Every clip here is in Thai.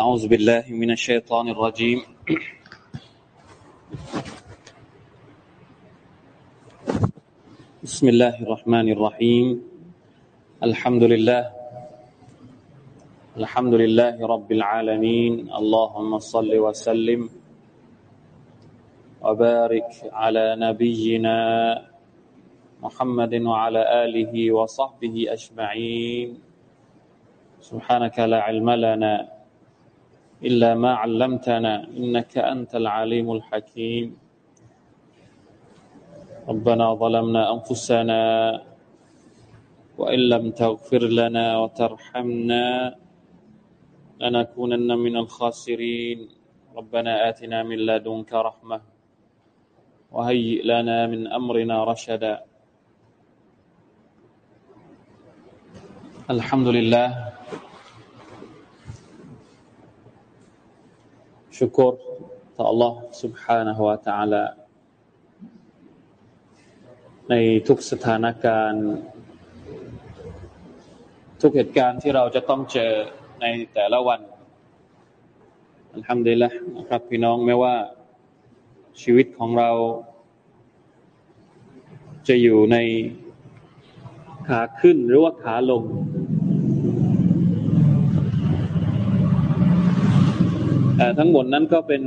أعوذ بالله من الشيطان الرجيم. بسم الله الرحمن الرحيم. الحمد لله. الحمد لله رب العالمين. اللهم صل وسلم وبارك على نبينا محمد وعلى آله وصحبه أجمعين. سبحانك لا علم لنا إلا ما علمتنا إنك أنت العليم الحكيم. ربنا ظلمنا أنفسنا وإن لم تغفر لنا وترحمنا لنكونن من الخاسرين. ربنا آتنا من لدنك رحمة وهيئ لنا من أمرنا رشدا. الحمد لله ชุกรต่อ Allah سبحانه และ تعالى ในทุกสถานการณ์ ทุกเหตุการณ์ที่เราจะต้องเจอในแต่ละวันอัลฮัมดุลิลละนะครับพี่น้องไม่ว่าชีวิตของเรา จะอยู่ในขาขึ้นหรือว่าขาลง ทั้งหมดนั้นก็เป็น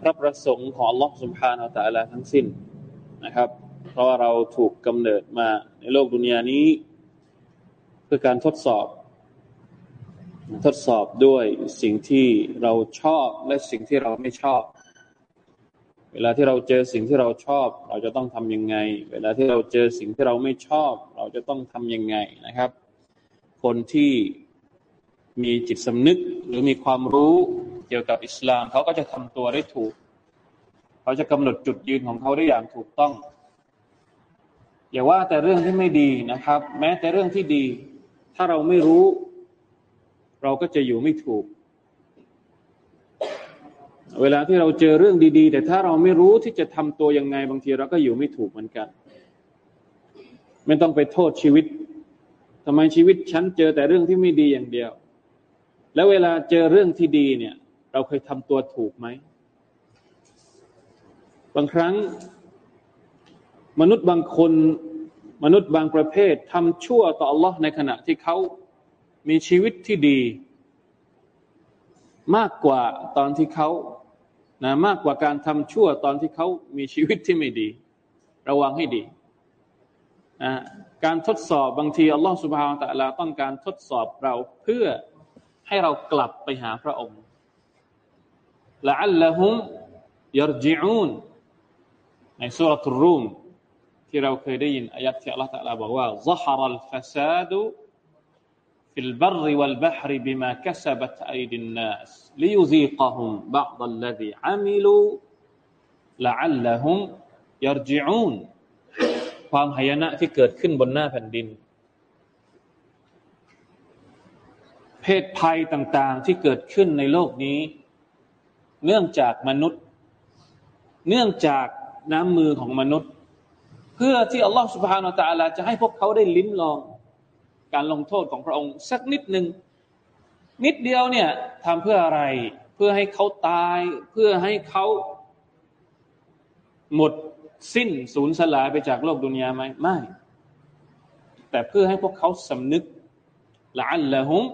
พระประสงค์ของอัลลอฮ์สุบฮานาอัลตะลาทั้งสิ้นนะครับ เพราะว่าเราถูกกำเนิดมาในโลกดุนยานี้ เพื่อการทดสอบ ทดสอบด้วยสิ่งที่เราชอบและสิ่งที่เราไม่ชอบ เวลาที่เราเจอสิ่งที่เราชอบ เราจะต้องทํำยังไง เวลาที่เราเจอสิ่งที่เราไม่ชอบ เราจะต้องทํำยังไงนะครับ คนที่มีจิตสำนึกหรือมีความรู้ เกี่ยวกับอิสลามเขาก็จะทำตัวได้ถูก เขาจะกำหนดจุดยืนของเขาได้อย่างถูกต้อง อย่าว่าแต่เรื่องที่ไม่ดีนะครับ แม้แต่เรื่องที่ดี ถ้าเราไม่รู้ เราก็จะอยู่ไม่ถูก เวลาที่เราเจอเรื่องดี ๆ แต่ถ้าเราไม่รู้ที่จะทำตัวยังไงบางทีเราก็อยู่ไม่ถูกเหมือนกัน ไม่ต้องไปโทษชีวิตทำไมชีวิตฉันเจอแต่เรื่องที่ไม่ดีอย่างเดียว แล้วเวลาเจอเรื่องที่ดีเนี่ย เราเคยทำตัวถูกไหม บางครั้ง มนุษย์บางคน มนุษย์บางประเภททำชั่วต่อ Allah ในขณะที่เขามีชีวิตที่ดี มากกว่าตอนที่เขานะมากกว่าการทำชั่วตอนที่เขามีชีวิตที่ไม่ดี ระวังให้ดีนะการทดสอบบางทีอัลลอฮฺสุบฮาวตะลาต้องการทดสอบเราเพื่อให้เรากลับไปหาพระองค์ ละอัลละฮุมยรจิอูนในสุรทูรุมที่เราเคยได้ยินอายัดที่อัลลอฮฺตะลาบอกว่า ظهر الفساد في البر والبحر بما كسبت أيدي الناس ليذيقهم بعض الذي عملوا لعلهم يرجعون ความหายนะที่เกิดขึ้นบนหน้าแผ่นดิน เพศภัยต่าง ๆ ที่เกิดขึ้นในโลกนี้ เนื่องจากมนุษย์ เนื่องจากน้ำมือของมนุษย์ เพื่อที่อัลลอฮฺสุบฮานาตะลาจะให้พวกเขาได้ลิ้มลอง การลงโทษของพระองค์ สักนิดหนึ่งนิดเดียวเนี่ยทำเพื่ออะไร เพื่อให้เขาตาย เพื่อให้เขาหมดสิ้นสูญสลายไปจากโลกดุนยาไหมไม่ แต่เพื่อให้พวกเขาสำนึกละอัลละฮุม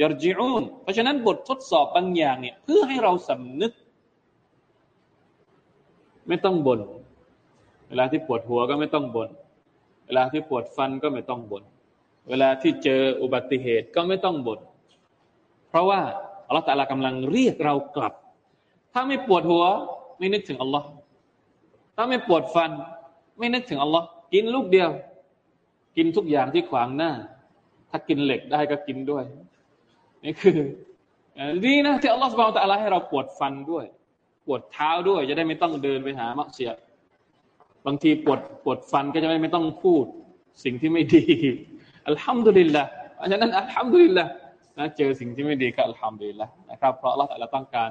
ยรจิอูนเพราะฉะนั้นบททดสอบบางอย่างเนี่ย เพื่อให้เราสำนึก ไม่ต้องบน่นเวลาที่ปวดหัวก็ไม่ต้องบน่นเวลาที่ปวดฟันก็ไม่ต้องบน่นเวลาที่เจออุบัติเหตุก็ไม่ต้องบน่นเพราะว่าอัลลอฮฺตาลากำลังเรียกเรากลับ ถ้าไม่ปวดหัว ไม่นึกถึงอัลลอฮ์ถ้าไม่ปวดฟัน ไม่นึกถึงอัลลอฮ์กินลูกเดียว กินทุกอย่างที่ขวางหน้า ถ้ากินเหล็กได้ก็กินด้วย นี่คือดีนะที่อัลลอฮฺสุบานตะลาให้เราปวดฟันด้วย ปวดเท้าด้วย จะได้ไม่ต้องเดินไปหามักเสียบางทีปวดปวดฟันก็จะไม่ไม่ต้องพูด สิ่งที่ไม่ดีอัลฮัมดุลิลละเพราะฉะนั้นอัลฮัมดุลิลละนะเจอสิ่งที่ไม่ดีก็อัลฮัมดุลิลละนะครับ เพราะอัลลอฮฺต้องการ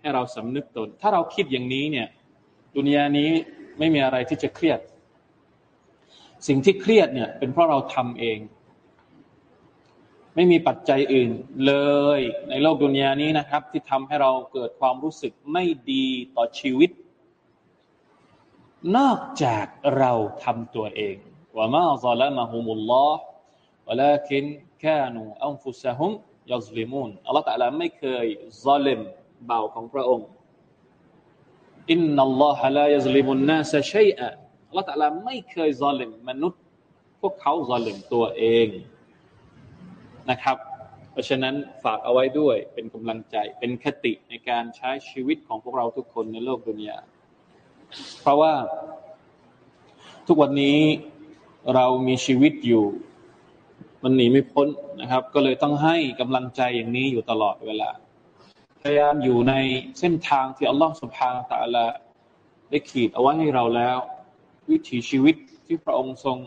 ให้เราสำนึกตน ถ้าเราคิดอย่างนี้เนี่ย ดุนยานี้ไม่มีอะไรที่จะเครียด สิ่งที่เครียดเนี่ย เป็นเพราะเราทำเอง ไม่มีปัจจัยอื่นเลยในโลกดุนยานี้นะครับ ที่ทำให้เราเกิดความรู้สึกไม่ดีต่อชีวิต นอกจากเราทำตัวเองว่ามาซาลามะฮุมุลลอฮ์วะลาคินกานูอันฟุซะฮุมยัซลิมูนอัลลอฮฺตะลาไม่เคยซาลิมเบาของพระองค์อินนัลลอฮะลายัซลิมุนนาสชัยอะอัลลอฮฺตะลาไม่เคยซาลิมมนุษย์ พวกเขาซาลิมตัวเอง นะครับ เพราะฉะนั้นฝากเอาไว้ด้วยเป็นกำลังใจเป็นคติในการใช้ชีวิตของพวกเราทุกคนในโลกดุนยาเพราะว่าทุกวันนี้เรามีชีวิตอยู่ มันหนีไม่พ้นนะครับ ก็เลยต้องให้กำลังใจอย่างนี้อยู่ตลอดเวลาพยายามอยู่ในเส้นทางที่อัลลอฮฺสุบฮานตะละได้ขีดเอาไว้ให้เราแล้ว วิถีชีวิตที่พระองค์ทรง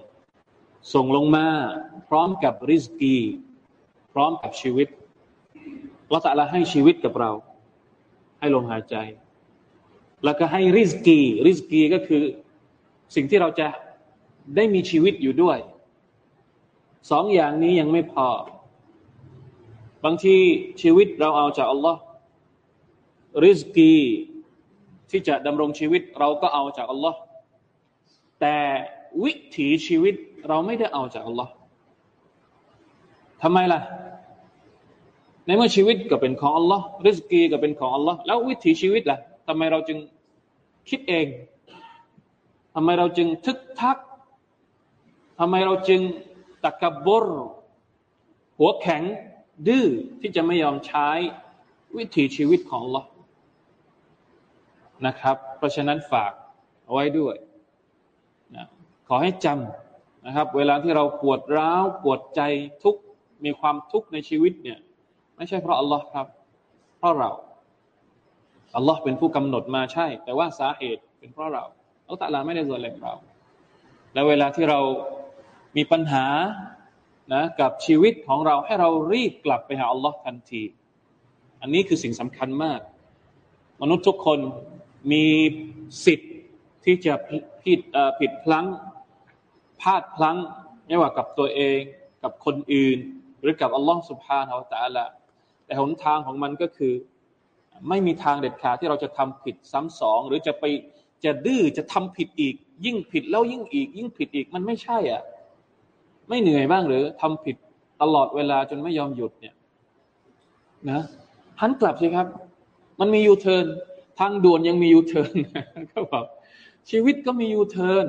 ส่งลงมา พร้อมกับริสกี พร้อมกับชีวิตเราแต่ละให้ชีวิตกับเรา ให้ลมหายใจ แล้วก็ให้ริสกี ริสกีก็คือสิ่งที่เราจะได้มีชีวิตอยู่ด้วย สองอย่างนี้ยังไม่พอ บางทีชีวิตเราเอาจากอัลลอฮ์ริสกีที่จะดำรงชีวิตเราก็เอาจากอัลลอฮ์แต่วิถีชีวิตเราไม่ได้เอาจากอัลลอฮ์ทำไมล่ะ ในเมื่อชีวิตก็เป็นของอัลลอฮ์ริสกีก็เป็นของอัลลอฮ์แล้ววิถีชีวิตล่ะทำไมเราจึงคิดเองทำไมเราจึงทึกทักทำไมเราจึงตะกบรหัวแข็งดื้อที่จะไม่ยอมใช้วิถีชีวิตของเรานะครับ เพราะฉะนั้นฝากเอาไว้ด้วยนะขอให้จำนะครับ เวลาที่เราปวดร้าวปวดใจทุกมีความทุกข์ในชีวิตเนี่ย ไม่ใช่เพราะอัลลอฮ์ครับ เพราะเราอัลลอฮ์เป็นผู้กำหนดมาใช่ แต่ว่าสาเหตุเป็นเพราะเราอัลลอฮ์ตะลาไม่ได้ส่วนเล็เรา แล้วเวลาที่เรามีปัญหานะกับชีวิตของเราให้เรารีบกลับไปหาอัลลอฮ์ทันที อันนี้คือสิ่งสำคัญมาก มนุษย์ทุกคนมีสิทธิ์ที่จะผิดผิดพลั้งพลาดพลั้งไม่ว่ากับตัวเอง กับคนอื่น หรือกับอัลลอฮ์สุบฮานาอัลตะละ แต่หนทางของมันก็คือ ไม่มีทางเด็ดขาดที่เราจะทำผิดซ้ำสอง หรือจะไปจะดื้อจะทำผิดอีก ยิ่งผิดแล้วยิ่งอีก ยิ่งผิดอีกมันไม่ใช่อะ ไม่เหนื่อยบ้างหรือทำผิดตลอดเวลาจนไม่ยอมหยุดเนี่ย นะหันกลับสิครับ มันมียูเทิร์นทางด่วนยังมียูเทิร์นก็บอกชีวิตก็มียูเทิร์น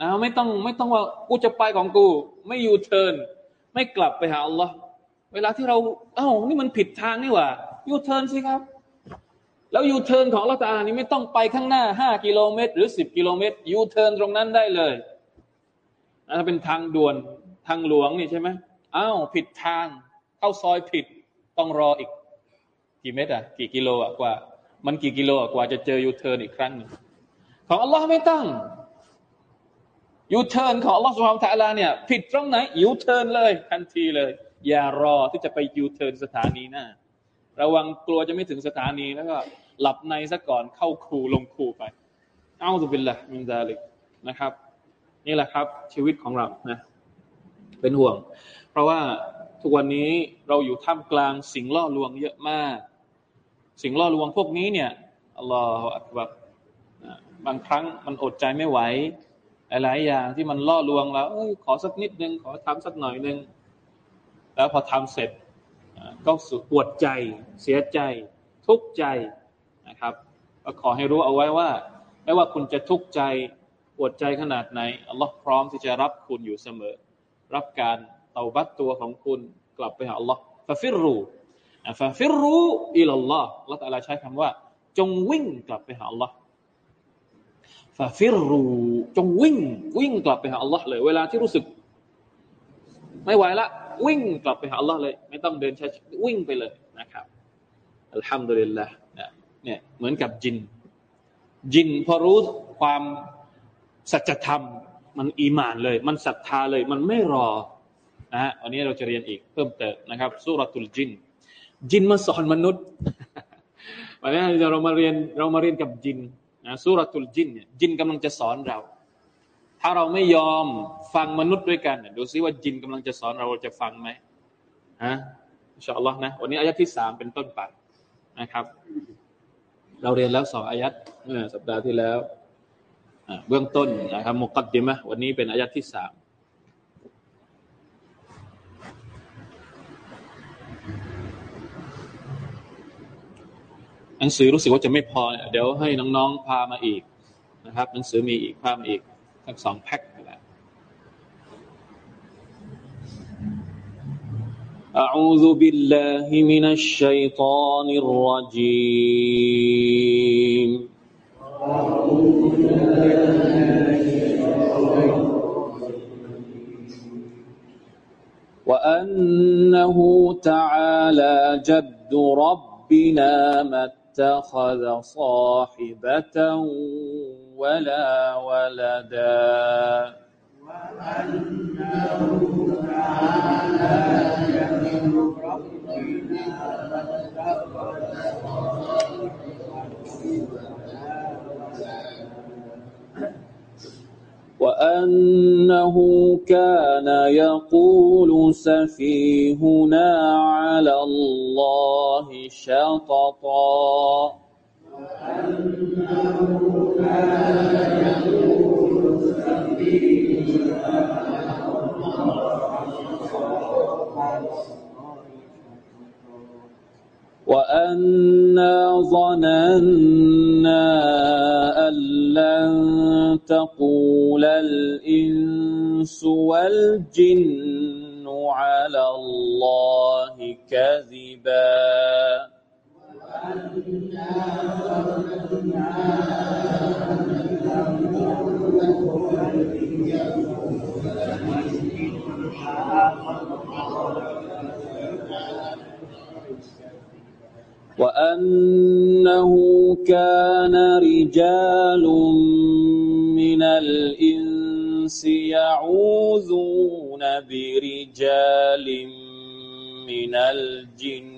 นะไม่ต้องไม่ต้องว่ากูจะไปของกู ไม่ยูเทิร์นไม่กลับไปหาอัลลอฮ์ เวลาที่เรา เอ้า นี่มันผิดทางนี่หว่ายูเทิร์นสิครับ แล้วยูเทิร์นของอัลลอฮฺตาลานี่ไม่ต้องไปข้างหน้าห้ากิโลเมตร หรือสิบกิโลเมตรยูเทิร์นตรงนั้นได้เลยถ้าเป็นทางด่วนทางหลวงนี่ใช่ไหมอ้าวผิดทาง เข้าซอยผิดต้องรออีก กี่เมตรอะกี่กิโลอะกว่า มันกี่กิโลอะกว่าจะเจอยูเทิร์นอีกครั้งหนึ่งของอัลลอฮ์ไม่ตั้งยูเทิร์นของอัลลอฮ์ سبحانه وتعالى เนี่ย ผิดตรงไหนยูเทิร์นเลยทันทีเลย อย่ารอที่จะไปยูเทิร์นสถานีหน้า ระวังกลัวจะไม่ถึงสถานีแล้วก็หลับในซะก่อนเข้าครูลงครูไป เอาสุบินละมินซาลิกนะครับ นี่แหละครับ ชีวิตของเรานะเป็นห่วง เพราะว่าทุกวันนี้เราอยู่ท่ามกลางสิ่งล่อลวงเยอะมาก สิ่งล่อลวงพวกนี้เนี่ยอัลลอฮฺอักบับางครั้งมันอดใจไม่ไหวหลายอย่างที่มันล่อลวงเราเอ้ยขอสักนิดนึงขอทำสักหน่อยนึง แล้วพอทำเสร็จก็ปวดใจ เสียใจ ทุกข์ใจนะครับก็ขอให้รู้เอาไว้ว่า ไม่ว่าคุณจะทุกข์ใจปวดใจขนาดไหนอัลลอฮ์พร้อมที่จะรับคุณอยู่เสมอ รับการเตาบัตตัวของคุณกลับไปหาอัลลอฮ์ฟาฟิรูฟาฟิรูอิลลอฮ์ละตัลลาใช้คำว่า จงวิ่งกลับไปหาอัลลอฮ์ ففروا จงวิ่งวิ่งกลับไปหาอัลลอฮ์เลย เวลาที่รู้สึก ไม่ไหวละ วิ่งกลับไปหาอัลลอฮ์เลย ไม่ต้องเดินช้าวิ่งไปเลยนะครับالحمد لله เนี่ยเหมือนกับจิน จินพอรู้ความสัจธรรม มัน إيمان เลย มันศรัทธาเลย มันไม่รอนะฮะวันนี้เราจะเรียนอีกเพิ่มเติมนะครับسورة الجن จินมาสอนมนุษย์วันนี้เรามาเรียนเรามาเรียนกับจินนะสุรตุลจินเนี่ยจินกำลังจะสอนเรา ถ้าเราไม่ยอมฟังมนุษย์ด้วยกันดูซิว่าจินกำลังจะสอนเราจะฟังไหมฮะอินชาอัลลอฮ์นะวันนี้อายะที่สามเป็นต้นไปนะครับ เราเรียนแล้วสองอายัดสัปดาห์ที่แล้วเบื้องต้นนะครับมุกัดดิมะวันนี้เป็นอายัดที่สามหนังสือรู้สึกว่าจะไม่พอ เดี๋ยวให้น้องๆพามาอีกนะครับ หนังสือมีอีกพามาอีก ทั้งสองแพ็คแล้ว أعوذ بالله من الشيطان الرجيم وأنه تعالى جد ربنا ما اتخذ صاحبة ولا ولدا. وأنه وأنه كان يقول سفيهنا على الله شططا وأنه كان يقول سفيهنا وأنا ظننا أن لن تقول الإنس والجن على الله كذبا. وأنه كان رجال من الإنس يعوذون برجال من الجن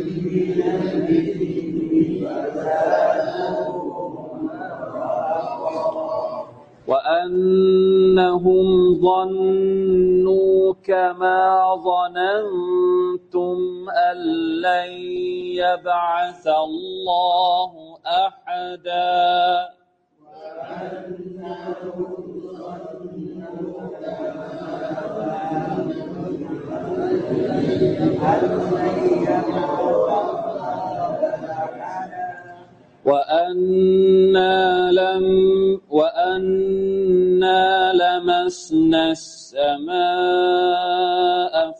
وأنهم ظنوا كما ظننتم أن لن يبعث الله أحدا. وأنهم ظنوا وأنا لم وأنا لمسنا السماء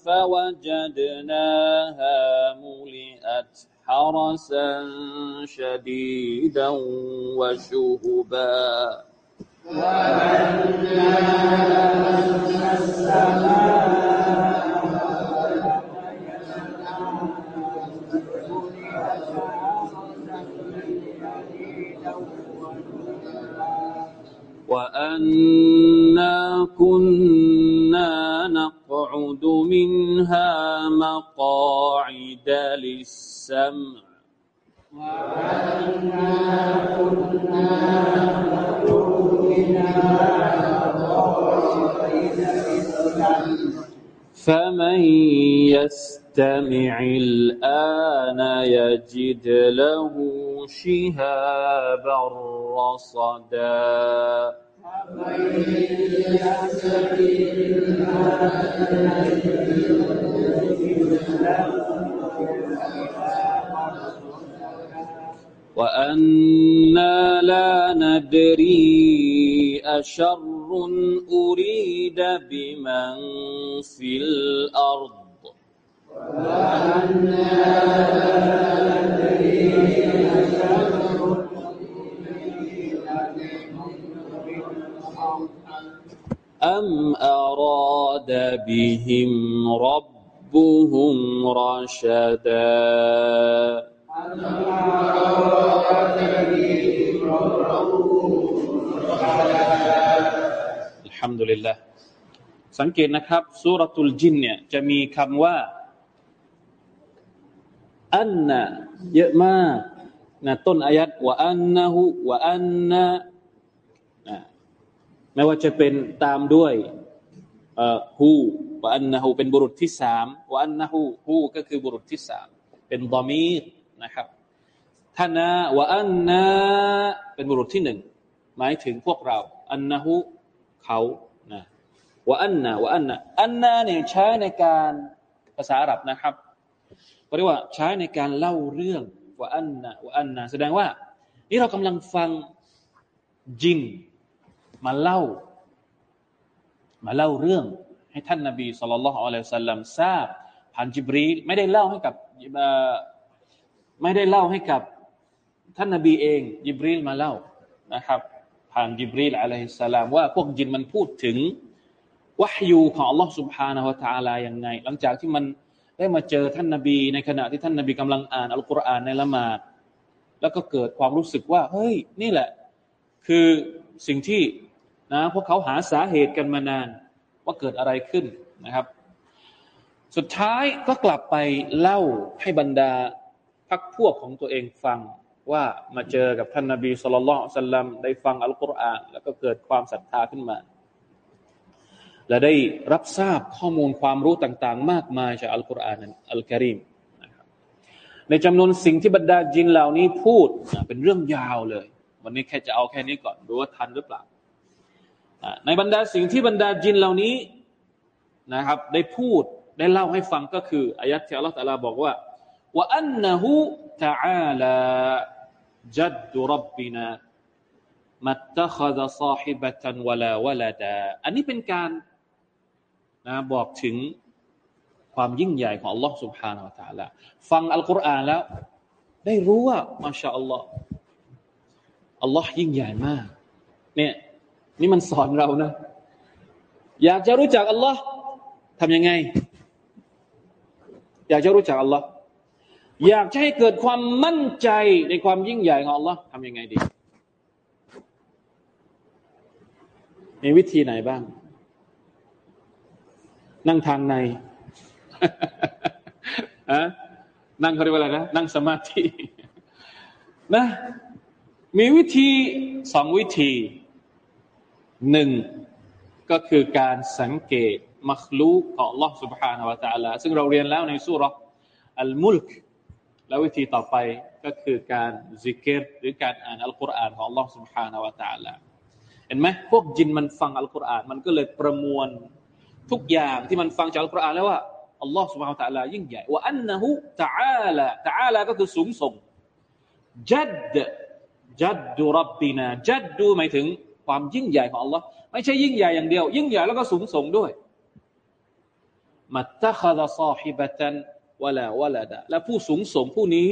فوجدناها ملئت حرسا شديدا وشهبا. وأنا لمسنا السماء وأنا كنا نقعد منها مقاعد للسمع وأنا كنا نقعد منها مقاعد للسمع فمن يستمع الآن يجد له شهابا رصدا. وأنا لا ندري أشر أريد بمن في الأرض. وأنا لا ندري أشر أم أراد بهم رب رشدا الحمد لله สังเกตนะครับสุรตุลจินเนี่ยจะมีคำว่า อันนะเยอะมากนะต้นอายัดว่าอันนะฮุว่าอันนะนะไม่ว่าจะเป็นตามด้วยฮูว่าอันนะฮูเป็นบุรุษที่สามว่าอันนะฮูฮูก็คือบุรุษที่สามเป็นดอมีนะครับท่านะว่าอันนะเป็นบุรุษที่หนึ่งหมายถึงพวกเรา อันนะฮูเขานะว่าอันนะว่าอันนะอันนะเนี่ยใช้ในการภาษาอาหรับนะครับ เรียกว่าใช้ในการเล่าเรื่องว่าอันนะว่าอันนะแสดงว่า นี่เรากำลังฟังจินมาเล่า มาเล่าเรื่อง ให้ท่านนาบีสุลต่านละฮ์อัลลอฮฺสัลลัมทราบผ่านจิบรีไม่ได้เล่าให้กับไม่ได้เล่าให้กับท่านนาบีเองจิบรีลมาเล่านะครับ ผ่านจิบรีลอะลัยฮิสสลามว่าพวกจินมันพูดถึงวะฮยูของอัลลอฮ์ سبحانه และ تعالى ยังไง หลังจากที่มัน ได้มาเจอท่านนาบีในขณะที่ท่านนาบีกำลังอ่านอัลกุรอานในละหมาด แล้วก็เกิดความรู้สึกว่า เฮ้ย นี่แหละ คือสิ่งที่นะพวกเขาหาสาเหตุกันมานาน ว่าเกิดอะไรขึ้นนะครับ สุดท้ายก็กลับไปเล่าให้บรรดาพักพวกของตัวเองฟังว่ามาเจอกับท่านนาบีสุลต่านได้ฟังอัลกุรอานแล้วก็เกิดความศรัทธาขึ้นมา และได้รับทราบข้อมูลความรู้ต่าง ๆ มากมายจากอัลกุรอานอัลกิริมในจำนวนสิ่งที่บรรดาจินเหล่านี้พูดเป็นเรื่องยาวเลย วันนี้แค่จะเอาแค่นี้ก่อนดูว่าทันหรือเปล่าในบรรดาสิ่งที่บรรดาจินเหล่านี้นะครับ ได้พูดได้เล่าให้ฟังก็คืออายัดที่อัลลอฮฺตะลาบอกว่าว่าอันนะฮูตะอาลาจัดดุรับบินามัตตะขดซาฮิบะตันวะลาวะลาดาอันนี้เป็นการ นะบอกถึงความยิ่งใหญ่ของ Allah سبحانه และ تعالى ฟังอัลกุรอานแล้ว ได้รู้ว่ามาชาอัลลอฮ์อัลลอฮ์ยิ่งใหญ่มาก เนี่ยนี่มันสอนเรานะ อยากจะรู้จักอัลลอฮ์ทำยังไง อยากจะรู้จักอัลลอฮ์อยากจะให้เกิดความมั่นใจในความยิ่งใหญ่ของอัลลอฮ์ทำยังไงดี มีวิธีไหนบ้าง นั่งทางในอะนั่งเขาเรียกว่าอะไรนะ นั่งสมาธิ นะ มีวิธีสองวิธี หนึ่งก็คือการสังเกตมัคลูกของ Allah سبحانه และ تعالى ซึ่งเราเรียนแล้วในสุรอัลมุลกแล้ววิธีต่อไปก็คือการซิกเกตหรือการอ่านอัลกุรอานของ Allah سبحانه และ تعالى เห็นไหมพวกจินมันฟังอัลกุรอานมันก็เลยประมวล ทุกอย่างที่มันฟังจากอัลกุรอานแล้วว่าอัลลอฮ์สุบฮานตะลายิ่งใหญ่ว่าอันนะฮุตะอาลาตะอาลาก็คือสูงส่งจัดจัดดูรับบีนาจัดดูหมายถึงความยิ่งใหญ่ของอัลลอฮ์ไม่ใช่ยิ่งใหญ่อย่างเดียว ยิ่งใหญ่แล้วก็สูงส่งด้วยมัตตะคดซาฮิบะตันวะลาวะลาดะและผู้สูงส่งผู้นี้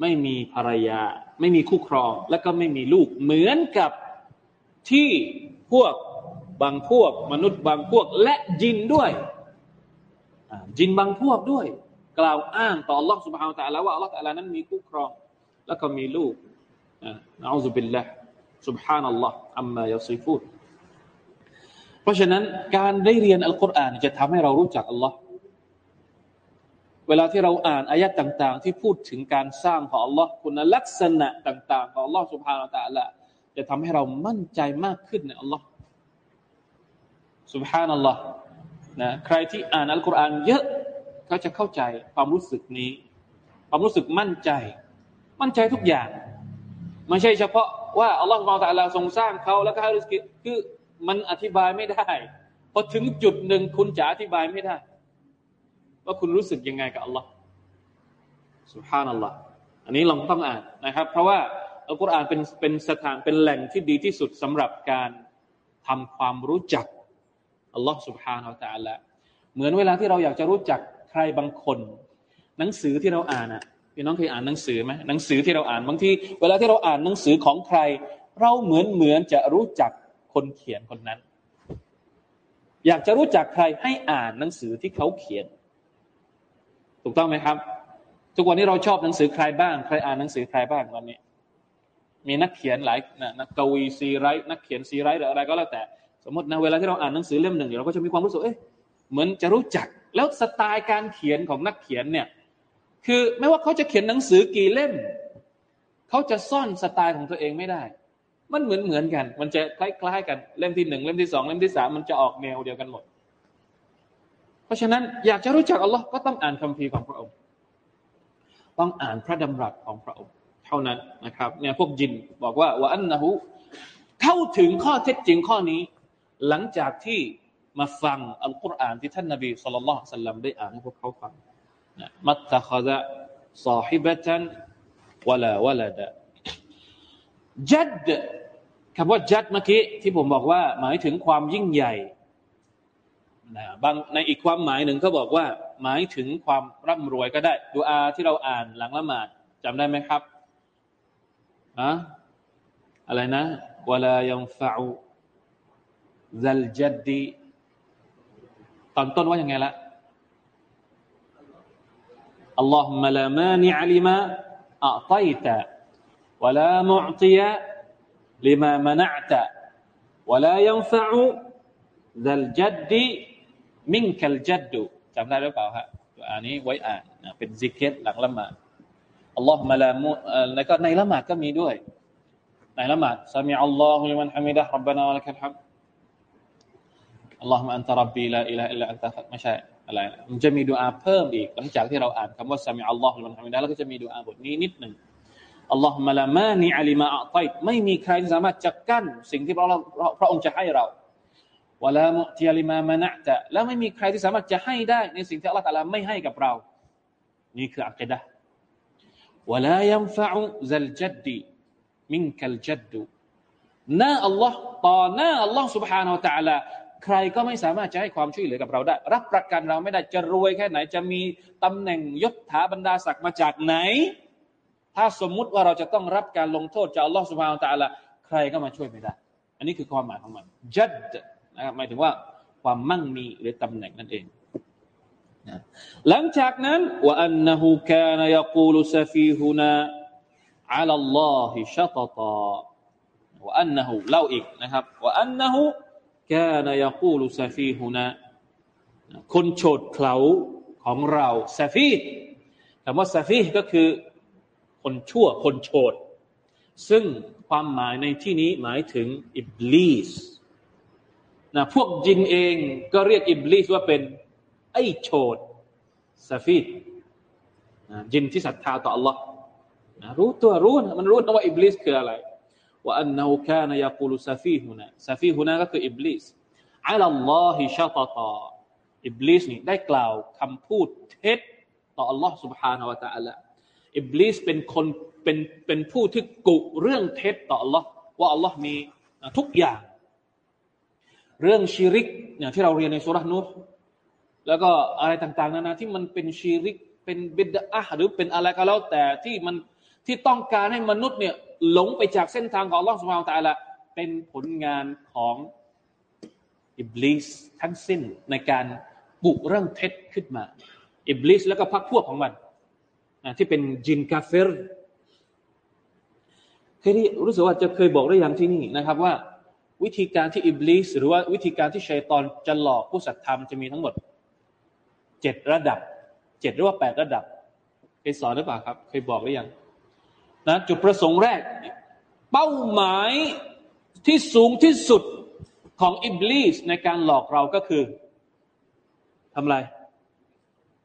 ไม่มีภรรยา ไม่มีคู่ครอง และก็ไม่มีลูกเหมือนกับที่พวก บางพวกมนุษย์บางพวกและจินด้วยจินบางพวกด้วย กล่าวอ้างต่อ Allah سبحانه และ تعالى ว่า Allah تعالى นั้นมีคู่ครอง แล้วก็มีลูกนะอัลลอฮฺบิลละ سبحان อัลลอฮ์อัมมายาซิฟูดเพราะฉะนั้นการได้เรียนอัลกุรอานจะทำให้เรารู้จักอัลลอฮ์เวลาที่เราอ่านอายะต่าง ๆ ที่พูดถึงการสร้างของอัลลอฮ์คุณลักษณะต่าง ๆ ของอัลลอฮ์ سبحانه และ تعالى จะทำให้เรามั่นใจมากขึ้นในอัลลอฮ์ สุบฮานัลลอฮ์นะใครที่อ่านอัลกุรอานเยอะก็จะเข้าใจความรู้สึกนี้ ความรู้สึกมั่นใจ มั่นใจทุกอย่าง ไม่ใช่เฉพาะว่าอัลลอฮฺมาตะลาทรงสร้างเขาแล้วก็ให้ริสกิคือมันอธิบายไม่ได้พอถึงจุดหนึ่งคุณจะอธิบายไม่ได้ ว่าคุณรู้สึกยังไงกับอัลลอฮ์สุบฮานัลลอฮ์อันนี้ลองต้องอ่านนะครับ เพราะว่าอัลกุรอานเป็นเป็นสถานเป็นแหล่งที่ดีที่สุดสำหรับการทำความรู้จัก อัลลอฮ์สุบฮานาอัลลอฮ์เหมือนเวลาที่เราอยากจะรู้จักใครบางคน หนังสือที่เราอ่านอะพี่น้องเคยอ่านหนังสือไหมหนังสือที่เราอ่านบางทีเวลาที่เราอ่านหนังสือของใคร เราเหมือนเหมือนจะรู้จักคนเขียนคนนั้น อยากจะรู้จักใครให้อ่านหนังสือที่เขาเขียน ถูกต้องไหมครับ ทุกวันนี้เราชอบหนังสือใครบ้าง ใครอ่านหนังสือใครบ้างวันนี้ มีนักเขียนหลายนักกวีซีไรนักเขียนซีไรหรืออะไรก็แล้วแต่ สมมตินะเวลาที่เราอ่านหนังสือเล่มหนึ่งเราก็จะมีความรู้สึกเอ๊ะเหมือนจะรู้จักแล้วสไตล์การเขียนของนักเขียนเนี่ยคือไม่ว่าเขาจะเขียนหนังสือกี่เล่ม เขาจะซ่อนสไตล์ของตัวเองไม่ได้ มันเหมือนเหมือนกัน มันจะคล้ายๆกันเล่มที่หนึ่งเล่มที่สองเล่มที่สามมันจะออกแนวเดียวกันหมด เพราะฉะนั้นอยากจะรู้จักอัลลอฮ์ก็ต้องอ่านคัมภีร์ของพระองค์ ต้องอ่านพระดำรัสของพระองค์ เท่านั้นนะครับเนี่ยพวกยินบอกว่าว่าอันนะฮุเข้าถึงข้อเท็จจริงข้อนี้ หลังจากที่มาฟังอัลกุรอานที่ท่านนบีสุลต่านสัลลัมได้อ่านให้พวกเขาฟังมัตตะคดะซาฮิบะตันวะลาวะลาดะจัดคำว่าจัดเมื่อกี้ที่ผมบอกว่า หมายถึงความยิ่งใหญ่นะบางในอีกความหมายหนึ่งเขาบอกว่า หมายถึงความร่ำรวยก็ได้ดูอาที่เราอ่านหลังละหมาดจำได้ไหมครับอะอะไรนะวะลายังฟะอู ซัลจัดดีตอนต้นว่ายังไงละ اللهم لا مانع لما أعطيت ولا معطي لما منعت ولا ينفع ذا الجد منك الجد จำได้หรือเปล่าฮะอันนี้ไว้อ่านเป็น ذكر หลังละหมาด اللهم لا แล้วก็ในละหมาดก็มีด้วย ในละหมาดسمع الله لمن حمده ربنا لك الحمد อัลลอฮุมะอันตะรับบีลาอิลาอิลลาอันตะไม่ใช่อะไรมันจะมีดูอาเพิ่มอีกหลังจากที่เราอ่านคำว่าซามิอัลลอฮุลิมันฮามิดะแล้วก็จะมีดูอาบทนี้นิดหนึ่งอัลลอฮฺมะลามานีอาลิมาอัตัยไม่มีใครสามารถจะกั้นสิ่งที่พระพระองค์จะให้เราวลามุติอาลิมามานะจะแล้วไม่มีใครที่สามารถจะให้ได้ในสิ่งที่อัลลอฮฺตะลาไม่ให้กับเรา นี่คืออัคดะวลายัมฟะอุซัลจัดดีมินกัลจัดดูหน้าอัลลอฮ์ต่อหน้าอัลลอฮ์ سبحانه และ تعالى ใครก็ไม่สามารถจะให้ความช่วยเหลือกับเราได้ รับประกันเราไม่ได้จะรวยแค่ไหน จะมีตำแหน่งยศถาบรรดาศักดิ์มาจากไหน ถ้าสมมุติว่าเราจะต้องรับการลงโทษจากอัลลอฮฺสุบฮานตะอัลละใครก็มาช่วยไม่ได้ อันนี้คือความหมายของมันจัดนะครับหมายถึงว่าความมั่งมีหรือตำแหน่งนั่นเองหลังจากนั้นว่าอันนหูกานยกูลุสฟีฮุนาعلى الله شططا وأنه เล่าอีกนะครับ وأنه كان يقول سفيهنا คนโฉดเขลาของเรา سفيه คำว่า سفيه ก็คือ คนชั่วคนโฉดซึ่งความหมายในที่นี้หมายถึงอิบลิสนะพวกจินเองก็เรียกอิบลิสว่าเป็น ไอ้โฉดซาฟีนะจินที่ศรัทธาต่อ Allah นะรู้ตัวรู้นะมันรู้นะว่าอิบลิสคืออะไร ว่าอันนูคานยากูลุซาฟีฮุนะซาฟีฮุนะก็คืออิบลิสอัลลอฮิชาตตาอิบลิสนี่ได้กล่าวคำพูดเท็จต่อ Allah سبحانه และ تعالى อิบลิสเป็นคนเป็นเป็นผู้ที่กุเรื่องเท็จต่อ Allah ว่า Allah มีทุกอย่าง เรื่องชีริกอย่างที่เราเรียนในสุรานุแล้วก็อะไรต่างๆนานาที่มันเป็นชีริก เป็นบิดอะหรือเป็นอะไรก็แล้วแต่ที่มัน ที่ต้องการให้มนุษย์เนี่ยหลงไปจากเส้นทางของ Allah สุบฮานตะละเป็นผลงานของอิบลิสทั้งสิ้นในการบุกเรื่องเท็จขึ้นมา อิบลิสแล้วก็พรรคพวกของมันที่เป็นจินกาเฟรเคยที่รู้สึกว่าจะเคยบอกได้ยังที่นี่นะครับว่า วิธีการที่อิบลิสหรือว่าวิธีการที่ชัยตอนจะหลอกผู้ศรัทธาจะมีทั้งหมดเจ็ดระดับเจ็ดหรือว่าแปดระดับเคยสอนหรือเปล่าครับ เคยบอกหรือยัง นะจุดประสงค์แรก เป้าหมายที่สูงที่สุดของอิบลิสในการหลอกเราก็คือทำไร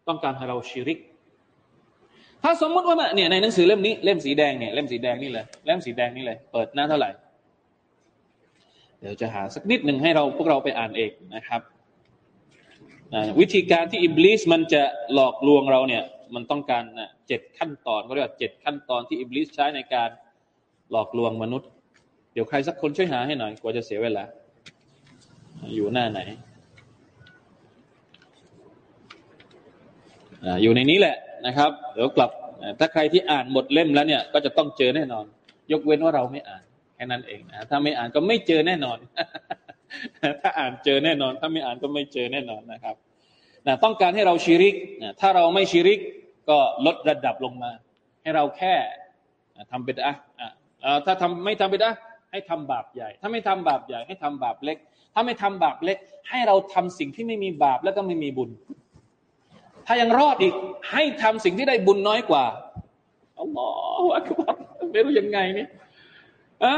ต้องการให้เราชิริก ถ้าสมมติว่าเนี่ยในหนังสือเล่มนี้เล่มสีแดงเนี่ยเล่มสีแดงนี่เลยเล่มสีแดงนี่เลยเปิดหน้าเท่าไหร่ เดี๋ยวจะหาสักนิดหนึ่งให้เราพวกเราไปอ่านเองนะครับวิธีการที่อิบลิสมันจะหลอกลวงเราเนี่ย มันต้องการเจ็ดขั้นตอนเขาเรียกว่าเจ็ดขั้นตอนที่อิบลิสใช้ในการหลอกลวงมนุษย์ เดี๋ยวใครสักคนช่วยหาให้หน่อย กว่าจะเสียเวลา อยู่หน้าไหนอยู่ในนี้แหละนะครับ เดี๋ยวกลับ ถ้าใครที่อ่านหมดเล่มแล้วเนี่ย ก็จะต้องเจอแน่นอน ยกเว้นว่าเราไม่อ่านแค่นั้นเองนะถ้าไม่อ่านก็ไม่เจอแน่นอน ถ้าอ่านเจอแน่นอน ถ้าไม่อ่านก็ไม่เจอแน่นอนนะครับ นะต้องการให้เราชิริกนะถ้าเราไม่ชิริก ก็ลดระดับลงมา ให้เราแค่ทำเป็นอะถ้าทำไม่ทำเป็นอะให้ทำบาปใหญ่ ถ้าไม่ทำบาปใหญ่ ให้ทำบาปเล็ก ถ้าไม่ทำบาปเล็ก ให้เราทำสิ่งที่ไม่มีบาปแล้วก็ไม่มีบุญ ถ้ายังรอดอีกให้ทำสิ่งที่ได้บุญน้อยกว่าอัลลอฮฺอักบัรไม่รู้ยังไงเนี่ยอะ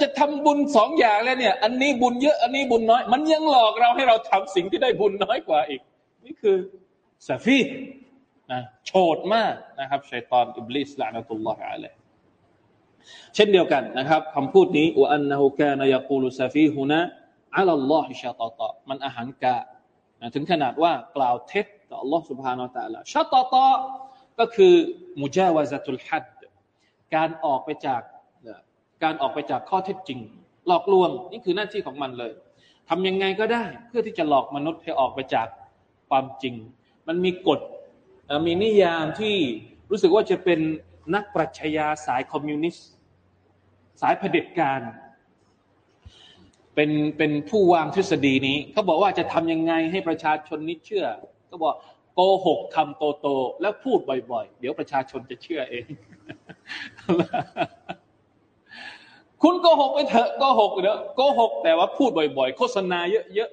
จะทำบุญสองอย่างแล้วเนี่ย อันนี้บุญเยอะ อันนี้บุญน้อย มันยังหลอกเราให้เราทำสิ่งที่ได้บุญน้อยกว่าอีก นี่คือสฟีนะโฉดมากนะครับชัยตอนอิบลิสละนะตุลลอฮฺอะลัยเช่นเดียวกันนะครับคำพูดนี้ว่าอันนะฮุกานยากูลุซาฟีฮุนะอัลลอฮิชาตอตมันอาหังกาถึงขนาดว่ากล่าวเท็จต่อ Allah سبحانه และ تعالى ชาตอตก็คือมุจาวาซตุลฮัดการออกไปจาก การออกไปจากข้อเท็จจริง หลอกลวงนี่คือหน้าที่ของมันเลยทำยังไงก็ได้เพื่อที่จะหลอกมนุษย์ให้ออกไปจากความจริง มันมีกฎมีนิยามที่รู้สึกว่าจะเป็นนักปรัชญาสายคอมมิวนิสต์สายเผด็จการเป็นเป็นผู้วางทฤษฎีนี้เขาบอกว่าจะทำยังไงให้ประชาชนนี้เชื่อก็บอกโกหกคำโตโตแล้วพูดบ่อยๆ เดี๋ยวประชาชนจะเชื่อเอง คุณโกหกไปเถอะโกหกเนอะโกหก แต่ว่าพูดบ่อยๆ โฆษณาเยอะ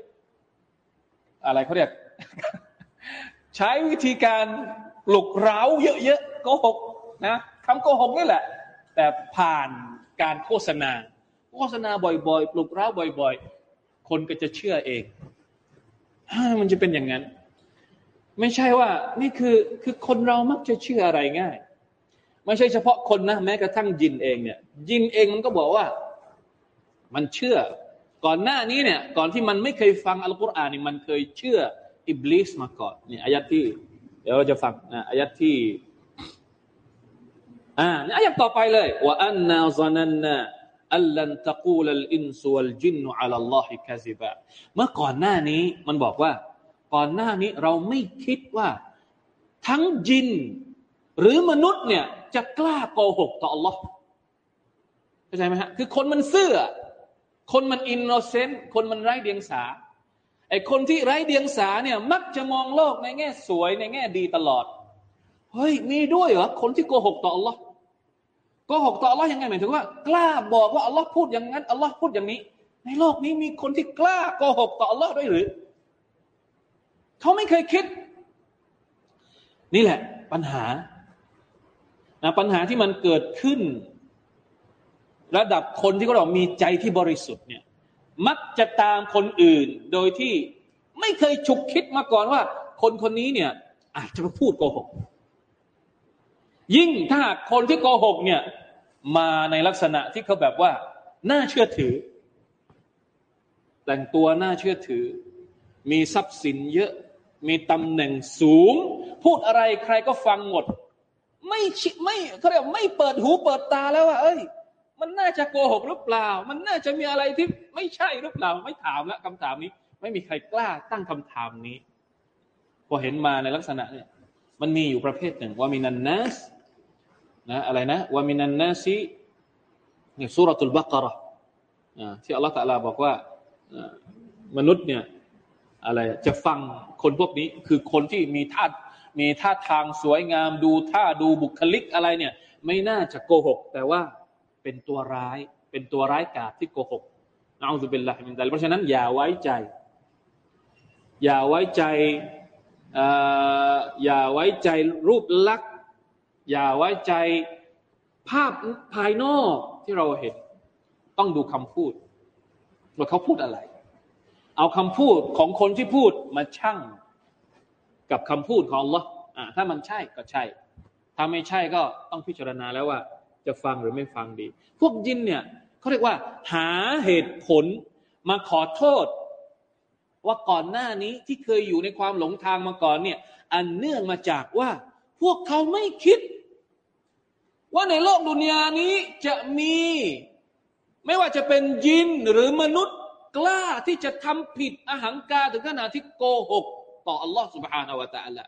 ๆ อะไรเขาเรียก ใช้วิธีการปลุกเร้าเยอะๆโกหกนะคำโกหกนี่แหละ แต่ผ่านการโฆษณา โฆษณาบ่อยๆ ปลุกเร้าบ่อย ๆ คนก็จะเชื่อเองมันจะเป็นอย่างนั้น ไม่ใช่ว่า นี่คือคือคนเรามักจะเชื่ออะไรง่าย ไม่ใช่เฉพาะคนนะ แม้กระทั่งยินเองเนี่ย ยินเองมันก็บอกว่า มันเชื่อ ก่อนหน้านี้เนี่ย ก่อนที่มันไม่เคยฟังอัลกุรอานนี่มันเคยเชื่ออิบลิสมาก่อนนี่อายัดที่ เดี๋ยวเราจะฟังนะอายัดที่ อ่าอายัดต่อไปเลยว่าอันนาซนันนาอัลลันตะกูลอินซุลจินอัลลอฮิคาซิบะเมื่อก่อนหน้านี้มันบอกว่า ก่อนหน้านี้เราไม่คิดว่า ทั้งจิน หรือมนุษย์เนี่ย จะกล้าโกหกต่อ Allah เข้าใจไหมฮะคือคนมันเสื่อ คนมันอินโนเซนต์คนมันไร้เดียงสาไอคนที่ไร้เดียงสาเนี่ยมักจะมองโลกในแง่สวยในแง่ดีตลอดเฮ้ยมีด้วยเหรอคนที่โกหกต่อ Allah โกหกต่อ Allah ยังไงหมายถึงว่า กล้าบอกว่า Allah พูดอย่างนั้น Allah พูดอย่างนี้ ในโลกนี้มีคนที่กล้าโกหกต่อ Allah ด้วยหรือเขาไม่เคยคิด นี่แหละปัญหา นะปัญหาที่มันเกิดขึ้น ระดับคนที่เขาบอกมีใจที่บริสุทธิ์เนี่ย มักจะตามคนอื่น โดยที่ไม่เคยฉุกคิดมาก่อนว่า คนคนนี้เนี่ย อาจจะมาพูดโกหก ยิ่งถ้าคนที่โกหกเนี่ย มาในลักษณะที่เขาแบบว่า น่าเชื่อถือ แต่งตัวน่าเชื่อถือ มีทรัพย์สินเยอะ มีตำแหน่งสูง พูดอะไรใครก็ฟังหมด ไม่ไม่เขาเรียกไม่เปิดหูเปิดตาแล้วว่าเอ้ย มันน่าจะโกหกหรือเปล่า มันน่าจะมีอะไรที่ไม่ใช่หรือเปล่า ไม่ถามล้วคำถามนี้ ไม่มีใครกล้าตั้งคำถามนี้ พอเห็นมาในลักษณะเนี่ย มันมีอยู่ประเภทหนึ่งว่ามินันนัสนะอะไรนะว่ามินันนัสีเนี่ยสุรทูลบักระที่อัลลอฮฺตะลาบอกว่ามนุษย์เนี่ยอะไรจะฟังคนพวกนี้คือคนที่มีท่า มีท่าทางสวยงามดูท่าดูบุคลิกอะไรเนี่ย ไม่น่าจะโกหก แต่ว่าเป็นตัวร้าย เป็นตัวร้ายกาจที่โกหกเอาสุเป็นละมินแต่เพราะฉะนั้นอย่าไว้ใจ อย่าไว้ใจอย่าไว้ใจรูปลักษณ์ อย่าไว้ใจภาพภายนอกที่เราเห็น ต้องดูคำพูด ว่าเขาพูดอะไร เอาคำพูดของคนที่พูดมาชั่ง กับคำพูดของ Allah อ่าถ้ามันใช่ก็ใช่ ถ้าไม่ใช่ก็ต้องพิจารณาแล้วว่า จะฟังหรือไม่ฟังดี พวกยินเนี่ยเขาเรียกว่า หาเหตุผลมาขอโทษ ว่าก่อนหน้านี้ที่เคยอยู่ในความหลงทางมาก่อนเนี่ยอันเนื่องมาจากว่า พวกเขาไม่คิด ว่าในโลกดุนยานี้จะมี ไม่ว่าจะเป็นยินหรือมนุษย์ กล้าที่จะทำผิดอาหังการถึงขนาดที่โกหก ต่ออัลลอฮ์ سبحانه และ تعالى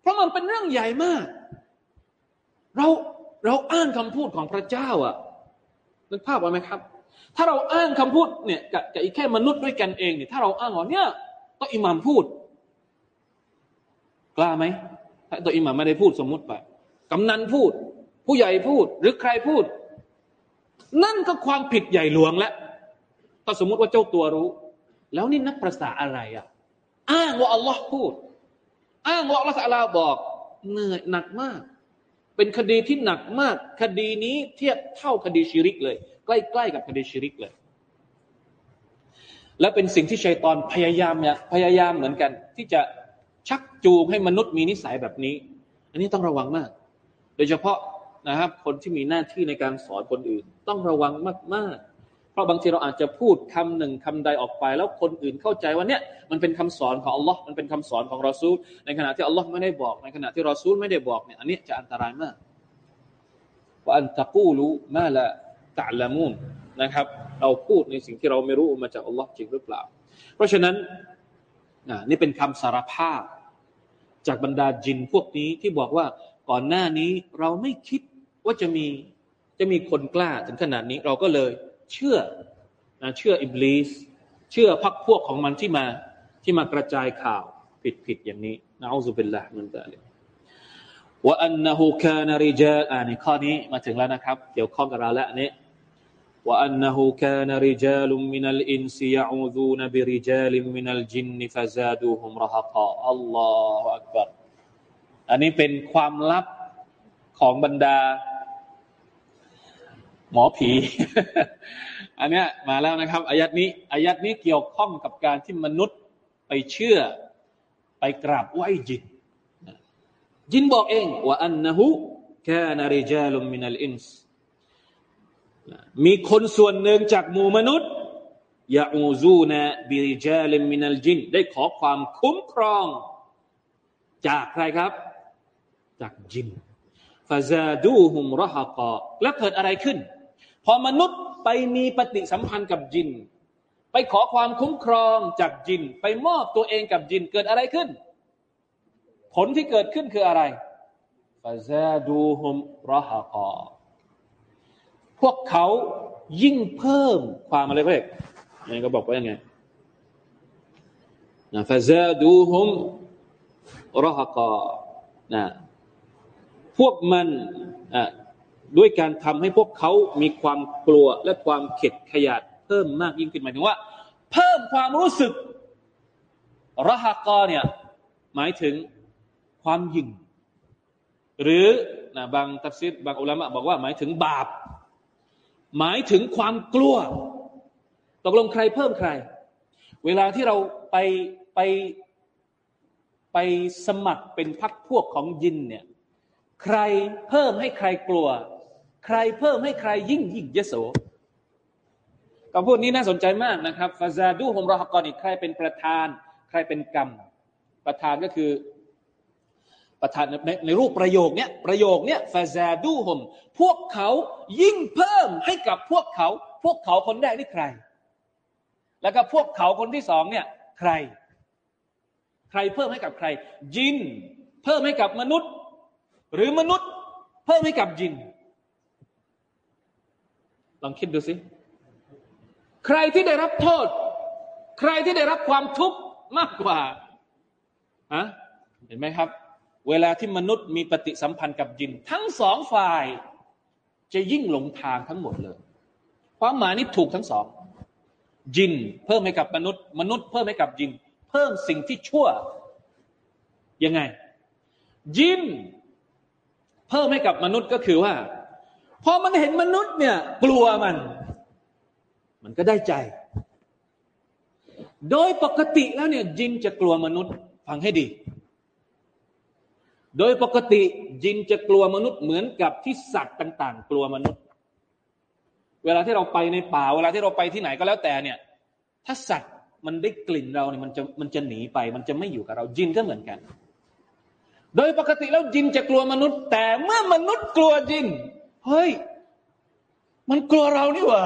เพราะมันเป็นเรื่องใหญ่มาก เราเราอ้างคำพูดของพระเจ้าอ่ะนึกภาพว่าไหมครับ ถ้าเราอ้างคำพูดเนี่ยกับกับอีกแค่มนุษย์ด้วยกันเองเนี่ยถ้าเราอ้างว่าเนี่ย ต้องอิหมัมพูด กล้าไหมถ้าตัวอิหมัมไม่ได้พูดสมมุติไปกำนันพูด ผู้ใหญ่พูด หรือใครพูด นั่นก็ความผิดใหญ่หลวงแล้วถ้าสมมุติว่าเจ้าตัวรู้ แล้วนี่นักประสาอะไรอ่ะ อ้างว่าอัลลอฮ์พูด อ้างว่าอัลลอฮ์สัลาบอกเหนื่อยหนักมาก เป็นคดีที่หนักมาก คดีนี้เทียบเท่าคดีชิริกเลย ใกล้ๆกับคดีชิริกเลย และเป็นสิ่งที่ชัยตอนพยายามเนี่ยพยายามเหมือนกัน ที่จะชักจูงให้มนุษย์มีนิสัยแบบนี้ อันนี้ต้องระวังมาก โดยเฉพาะนะครับ คนที่มีหน้าที่ในการสอนคนอื่น ต้องระวังมากๆ เพราะบางทีเราอาจจะพูดคำหนึ่งคำใดออกไป แล้วคนอื่นเข้าใจว่าเนี่ยมันเป็นคำสอนของอัลลอฮ์มันเป็นคำสอนของรอซูลในขณะที่อัลลอฮ์ไม่ได้บอกในขณะที่รอซูลไม่ได้บอกเนี่ยอันนี้จะอันตรายมากว่าอันตะกูลูมาละตะละมูนนะครับ เราพูดในสิ่งที่เราไม่รู้มาจากอัลลอฮ์จริงหรือเปล่า เพราะฉะนั้นนี่เป็นคำสารภาพ จากบรรดาจินพวกนี้ที่บอกว่าก่อนหน้านี้เราไม่คิดว่าจะมีจะมีคนกล้าถึงขนาดนี้เราก็เลย เชื่อนะเชื่ออิบลิสเชื่อพักพวกของมันที่มาที่มากระจายข่าวผิดผิดอย่างนี้นะอัลลอฮฺบิลละมันตะเลยوأنه كان رجال อ่านี่ข้อนี้มาถึงแล้วนะครับ เกี่ยวข้องกับเราแล้วนี่ وأنه كان رجال من الإنس يعوذون برجال من الجن فزادوهم رهقا الله أكبر อันนี้เป็นความลับของบรรดา หมอผี อันเนี้ยมาแล้วนะครับอายัดนี้อายัดนี้เกี่ยวข้องกับการที่มนุษย์ไปเชื่อไปกราบไหว้จินจินบอกเองوأنه كان رجال من الإنس มีคนส่วนหนึ่งจากหมู่มนุษย์يعوذون برجال من الجن ได้ขอความคุ้มครอง จากใครครับ จากจิน فزادوهم رهقا แล้วเกิดอะไรขึ้น พอมนุษย์ไปมีปฏิสัมพันธ์กับจิน ไปขอความคุ้มครองจากจิน ไปมอบตัวเองกับจินเกิดอะไรขึ้น ผลที่เกิดขึ้นคืออะไรฟาซาดูฮุมรหะกอพวกเขายิ่งเพิ่มความอะไรเพื่อนนี่ก็บอกว่ายังไงนะฟาซาดูฮุมรหะกอนะพวกมันอะ ด้วยการทำให้พวกเขามีความกลัวและความเข็ดขยาดเพิ่มมากยิ่งขึ้นหมายถึงว่า เพิ่มความรู้สึกรหากอเนี่ยหมายถึงความยิ่ง หรือนะบางตัฟซีดบางอุลามะบอกว่าหมายถึงบาป หมายถึงความกลัว ตกลงใครเพิ่มใคร เวลาที่เราไปไปไปสมัครเป็นพักพวกของยินเนี่ยใครเพิ่มให้ใครกลัว ใครเพิ่มให้ใครยิ่งยิ่งเยโสคำพูดนี้น่าสนใจมากนะครับฟาซาดูฮมรอฮกอนีใครเป็นประธาน ใครเป็นกรรม ประธานก็คือประธานในในรูปประโยคเนี้ยประโยคเนี้ยฟาซาดูฮมพวกเขายิ่งเพิ่มให้กับพวกเขา พวกเขาคนแรกนี่ใคร แล้วก็พวกเขาคนที่สองเนี่ยใคร ใครเพิ่มให้กับใคร จิน เพิ่มให้กับมนุษย์ หรือมนุษย์ เพิ่มให้กับจิน ลองคิดดูสิ ใครที่ได้รับโทษ ใครที่ได้รับความทุกข์มากกว่าฮะเห็นไหมครับ เวลาที่มนุษย์มีปฏิสัมพันธ์กับยิน ทั้งสองฝ่าย จะยิ่งหลงทางทั้งหมดเลย ความหมายนี้ถูกทั้งสองยิน เพิ่มให้กับมนุษย์ มนุษย์เพิ่มให้กับยิน เพิ่มสิ่งที่ชั่วยังไงยิน เพิ่มให้กับมนุษย์ก็คือว่า พอมันเห็นมนุษย์เนี่ย กลัวมัน มันก็ได้ใจ โดยปกติแล้วเนี่ยจินจะกลัวมนุษย์ ฟังให้ดี โดยปกติจินจะกลัวมนุษย์เหมือนกับที่สัตว์ต่าง ๆ กลัวมนุษย์ เวลาที่เราไปในป่า เวลาที่เราไปที่ไหนก็แล้วแต่เนี่ย ถ้าสัตว์มันได้กลิ่นเราเนี่ยมันจะมันจะหนีไป มันจะไม่อยู่กับเราจินก็เหมือนกัน โดยปกติแล้วจินจะกลัวมนุษย์ แต่เมื่อมนุษย์กลัวจิน เฮ้ย มันกลัวเรานี่หว่า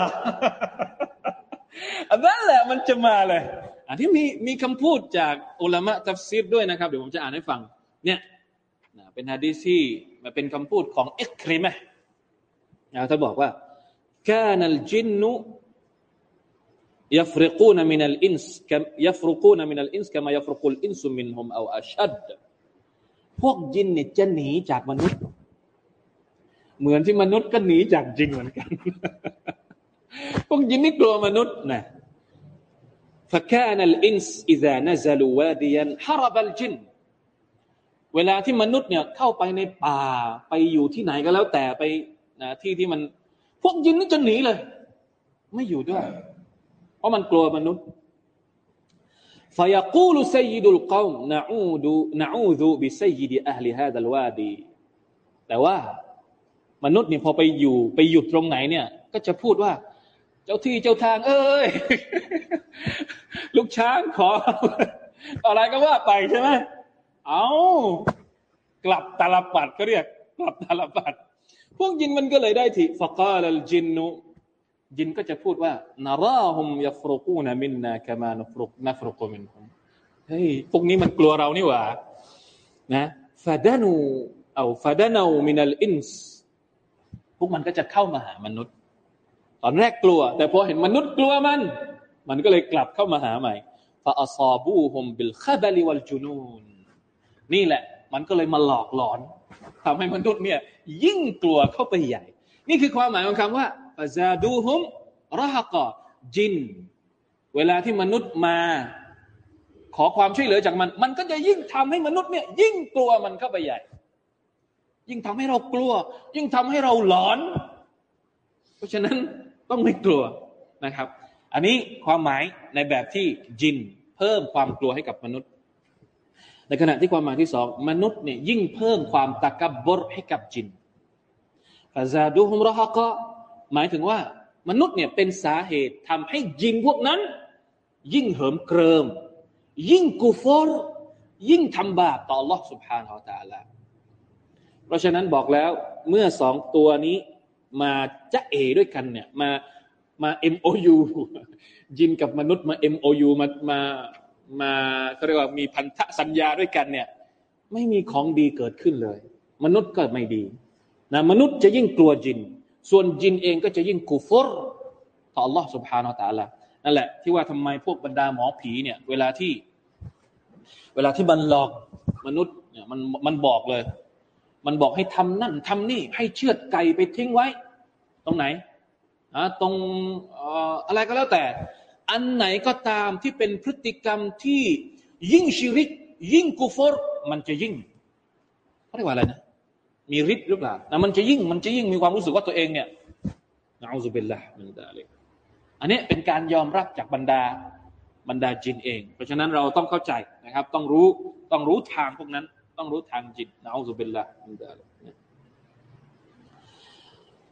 อันนั้นแหละมันจะมาเลย อันที่มีมีคำพูดจากอุลามะตัฟซีรด้วยนะครับ เดี๋ยวผมจะอ่านให้ฟัง เนี่ยเป็นฮะดีซี่มาเป็นคำพูดของเอ็กคริมะท่านบอกว่า كان الجن يفرقون من الإنس يفرقون من الإنس كما يفرق الإنس منهم أو أشد พวกจินเนี่ยจะหนีจากมนุษย์ เหมือนที่มนุษย์ก็หนีจากจินเหมือนกัน พวกจินนี่กลัวมนุษย์นะ فكان الإنس إذا نزلوا واديا هرب الجن เวลาที่มนุษย์เนี่ยเข้าไปในป่าไปอยู่ที่ไหนก็แล้ว แต่ไปนะที่ที่มัน พวกยินนี่จะหนีเลย ไม่อยู่ด้วย เพราะมันกลัวมนุษย์ فيقول سيد القوم نعود نعوذ بسيد أهل هذا الوادي แต่ว่า มนุษย์เนี่ยพอไปอยู่ไปหยุดตรงไหนเนี่ย ก็จะพูดว่า เจ้าที่เจ้าทาง เอ้ย ลูกช้างขอ อะไรก็ว่าไปใช่ไหมเอากลับตาลปัดก็เรียก กลับตาลปัด พวกยินมันก็เลยได้ทีฟกาลจินนุยินก็จะพูดว่านาราฮุมยัฟรุกูนมินนาคามานฟรุกนัฟรุกมินฮุมเฮ้ยพวกนี้มันกลัวเรานี่หว่านะฟาดานูเอา فدنوا من الإنس พวกมันก็จะเข้ามาหามนุษย์ ตอนแรกกลัว แต่พอเห็นมนุษย์กลัวมัน มันก็เลยกลับเข้ามาหาใหม่ فأصابوهم بالخبل والجنون นี่แหละ มันก็เลยมาหลอกหลอนทำให้มนุษย์เนี่ยยิ่งกลัวเข้าไปใหญ่ นี่คือความหมายของคำว่า فزادوهم رهقا จิน เวลาที่มนุษย์มา ขอความช่วยเหลือจากมัน มันก็จะยิ่งทำให้มนุษย์เนี่ยยิ่งกลัวมันเข้าไปใหญ่ ยิ่งทำให้เรากลัว ยิ่งทำให้เราหลอน เพราะฉะนั้นต้องไม่กลัวนะครับ อันนี้ความหมายในแบบที่จิน เพิ่มความกลัวให้กับมนุษย์ในขณะที่ความหมายที่สองมนุษย์เนี่ยยิ่งเพิ่มความตะกับบรให้กับจินฟาซาดูฮุมรฮะกะหมายถึงว่า มนุษย์เนี่ยเป็นสาเหตุทำให้จินพวกนั้น ยิ่งเหิมเกริม ยิ่งกูฟอร์ยิ่งทำบาปต่อ Allah سبحانه และ تعالى เพราะฉะนั้นบอกแล้วเมื่อสองตัวนี้มาจะเอด้วยกันเนี่ยมามา MOU ยินกับมนุษย์มา MOU มามามาเขาเรียกว่ามีพันธสัญญาด้วยกันเนี่ย ไม่มีของดีเกิดขึ้นเลย มนุษย์ก็ไม่ดีนะมนุษย์จะยิ่งกลัวจิน ส่วนจินเองก็จะยิ่งกูฟรต่อ Allah سبحانه และ تعالى นั่นแหละที่ว่าทำไมพวกบรรดาหมอผีเนี่ย เวลาที่ เวลาที่มันหลอกมนุษย์เนี่ยมันมันบอกเลย มันบอกให้ทำนั่นทำนี่ ให้เชือดไก่ไปทิ้งไว้ ตรงไหนอ่าตรงอะไรก็แล้วแต่ อันไหนก็ตามที่เป็นพฤติกรรมที่ยิ่งชิริก ยิ่งกุฟรมันจะยิ่งเขาเรียกว่าอะไรนะมีฤทธิ์หรือเปล่านะมันจะยิ่งมันจะยิ่งมีความรู้สึกว่าตัวเองเนี่ยนะอูซุบิลละมันดาเลยอันนี้เป็นการยอมรับจากบรรดาบรรดาจินเอง เพราะฉะนั้นเราต้องเข้าใจนะครับ ต้องรู้ต้องรู้ทางพวกนั้น ต้องรู้ทางจิตนะอูซุบิลละมันดาเลย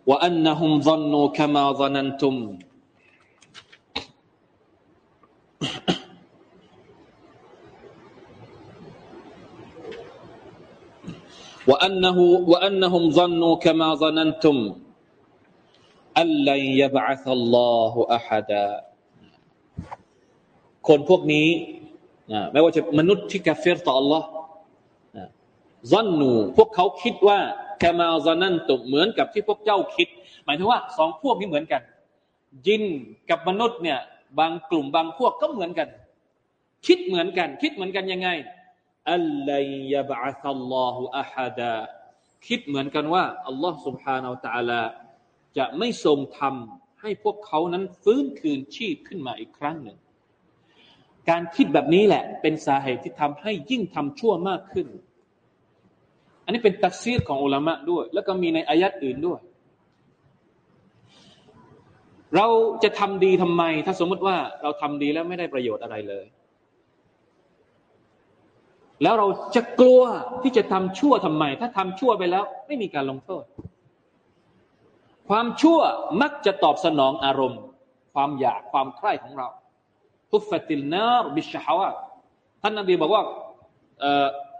ว่าอันนหุมซันนูคามาซันันตุม وأنه وأنهم ظنوا كما ظننتم أن لن يبعث الله أحدا คนพวกนี้นะไม่ว่าจะมนุษย์ที่กาเฟรต่อ Allah นะ ซันนูพวกเขาคิดว่าแคมาซานันตุเหมือนกับที่พวกเจ้าคิด หมายถึงว่าสองพวกนี้เหมือนกัน ยินกับมนุษย์เนี่ยบางกลุ่มบางพวกก็เหมือนกัน คิดเหมือนกัน คิดเหมือนกันยังไงอัลลัยยบะซัลลอฮุอะฮัดาคิดเหมือนกันว่าอัลลอฮ์ سبحانه และ تعالى จะไม่ทรงทำให้พวกเขานั้นฟื้นคืนชีพขึ้นมาอีกครั้งหนึ่ง การคิดแบบนี้แหละ เป็นสาเหตุที่ทำให้ยิ่งทำชั่วมากขึ้น อันนี้เป็นตักซีรของอุลามะด้วย แล้วก็มีในอายัดอื่นด้วย เราจะทำดีทำไม ถ้าสมมติว่าเราทำดีแล้วไม่ได้ประโยชน์อะไรเลย แล้วเราจะกลัวที่จะทำชั่วทำไม ถ้าทำชั่วไปแล้ว ไม่มีการลงโทษ ความชั่วมักจะตอบสนองอารมณ์ ความอยากความใคร่ของเราทุฟติลนาร์บิชฮาวะท่านนบีบอกว่า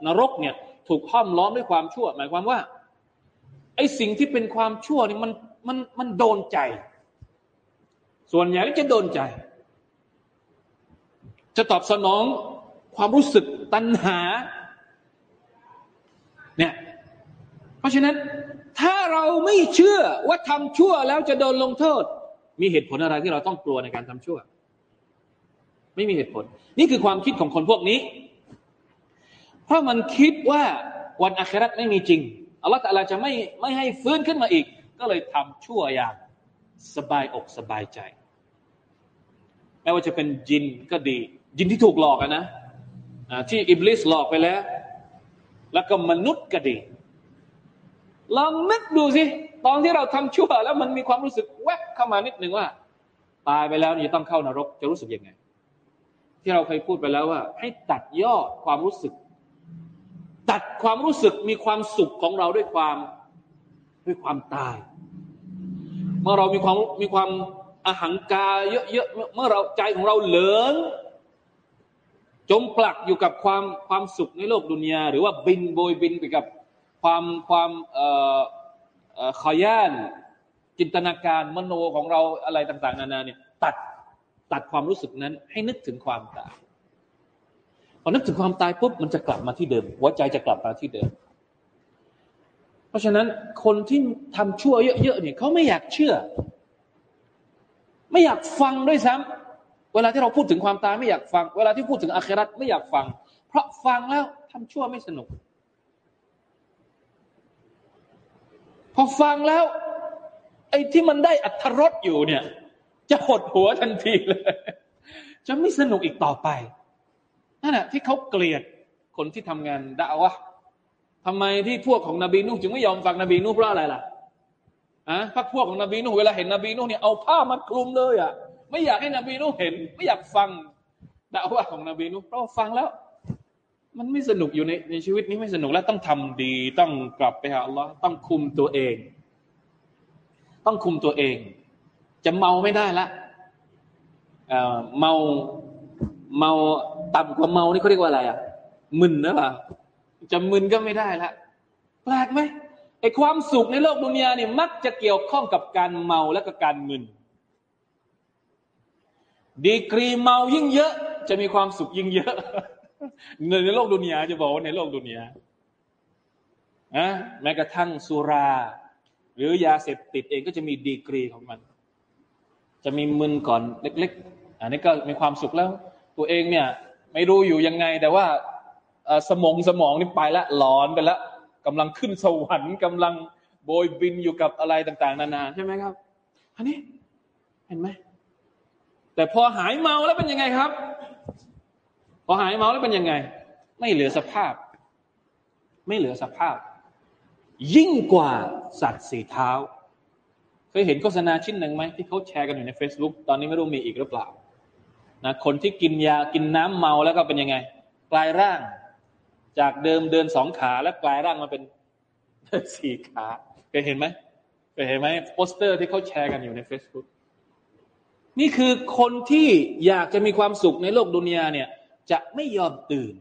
นรกเนี่ย ถูกห้อมล้อมด้วยความชั่ว หมายความว่า ไอ้สิ่งที่เป็นความชั่วนี่มันมันมันโดนใจ ส่วนใหญ่ก็จะโดนใจ จะตอบสนองความรู้สึกตัณหาเนี่ยเพราะฉะนั้นถ้าเราไม่เชื่อว่าทำชั่วแล้วจะโดนลงโทษ มีเหตุผลอะไรที่เราต้องกลัวในการทำชั่ว ไม่มีเหตุผล นี่คือความคิดของคนพวกนี้ เพราะมันคิดว่าวันอาคราตไม่มีจริงอัลลอฮฺตะลาจะไม่ไม่ให้ฟื้นขึ้นมาอีก ก็เลยทำชั่วอย่างสบายอกสบายใจไม่ว่าจะเป็นจินก็ดี จินที่ถูกหลอกนะที่อิบลิสหลอกไปแล้ว แล้วก็มนุษย์ก็ดีลองนึกดูสิ ตอนที่เราทำชั่วแล้วมันมีความรู้สึกแวบเข้ามานิดหนึ่งว่า ตายไปแล้วนี่ต้องเข้านรกจะรู้สึกยังไง ที่เราเคยพูดไปแล้วว่า ให้ตัดยอดความรู้สึก ตัดความรู้สึกมีความสุขของเราด้วยความด้วยความตาย เมื่อเรามีความมีความอาหังกาเยอะๆเมื่อเราใจของเราเหลิงจมปลักอยู่กับความความสุขในโลกดุนยา หรือว่าบินโบยบินไปกับความความเอ่อขย่านจินตนาการมโนของเราอะไรต่าง ๆ นานาเนี่ยตัดตัดความรู้สึกนั้นให้นึกถึงความตาย พอนึกถึงความตายปุ๊บมันจะกลับมาที่เดิม หัวใจจะกลับมาที่เดิม เพราะฉะนั้นคนที่ทำชั่วเยอะๆเนี่ยเขาไม่อยากเชื่อ ไม่อยากฟังด้วยซ้ำเวลาที่เราพูดถึงความตายไม่อยากฟัง เวลาที่พูดถึงอาคราตไม่อยากฟัง เพราะฟังแล้วทำชั่วไม่สนุก พอฟังแล้ว ไอ้ที่มันได้อัธรสอยู่เนี่ย จะหดหัวทันทีเลย จะไม่สนุกอีกต่อไป นั่นแหะที่เขาเกลียดคนที่ทำงานด่าวะทำไมที่พวกของนบีนูจึงไม่ยอมฟังนบีนูเพราะอะไรล่ะอะพักพวกของนบีนูเวลาเห็นนบีนูเนี่ยเอาผ้ามาคลุมเลยอะไม่อยากให้นบีนุเห็น ไม่อยากฟังด่าว่าของนบีนุเพราะฟังแล้ว มันไม่สนุกอยู่ในในชีวิตนี้ไม่สนุกแล้วต้องทำดี ต้องกลับไปหาอัลลอฮ์ต้องคุมตัวเอง ต้องคุมตัวเอง จะเมาไม่ได้ละเมาเมา ต่ำกว่าเมานี่เขาเรียกว่าอะไรอะมึนนะเปล่าจะมึนก็ไม่ได้ละแปลกไหมไอความสุขในโลกดุนยาเนี่ยมักจะเกี่ยวข้องกับการเมาและก็การมึน ดีกรีเมายิ่งเยอะ จะมีความสุขยิ่งเยอะในโลกดุนยาจะบอกว่าในโลกดุนยาอะแม้กระทั่งสุรา หรือยาเสพติดเองก็จะมีดีกรีของมัน จะมีมึนก่อนเล็ก ๆ อันนี้ก็มีความสุขแล้ว ตัวเองเนี่ย ไม่รู้อยู่ยังไง แต่ว่าสมองสมองนี่ไปละหลอนไปละกำลังขึ้นสวรรค์กำลังโบยบินอยู่กับอะไรต่าง ๆ นานาใช่ไหมครับ อันนี้เห็นไหมแต่พอหายเมาแล้วเป็นยังไงครับ พอหายเมาแล้วเป็นยังไง ไม่เหลือสภาพ ไม่เหลือสภาพ ยิ่งกว่าสัตว์สีเท้า เคยเห็นโฆษณาชิ้นหนึ่งไหมที่เขาแชร์กันอยู่ใน Facebook ตอนนี้ไม่รู้มีอีกหรือเปล่า นะคนที่กินยากินน้ำเมาแล้วก็เป็นยังไง กลายร่าง จากเดิมเดินสองขาแล้วกลายร่างมาเป็นสี่ขาเคยเห็นไหมเคยเห็นไหมโปสเตอร์ที่เขาแชร์กันอยู่ใน Facebook นี่คือคนที่อยากจะมีความสุขในโลกดุนยาเนี่ย จะไม่ยอมตื่น